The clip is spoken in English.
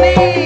me.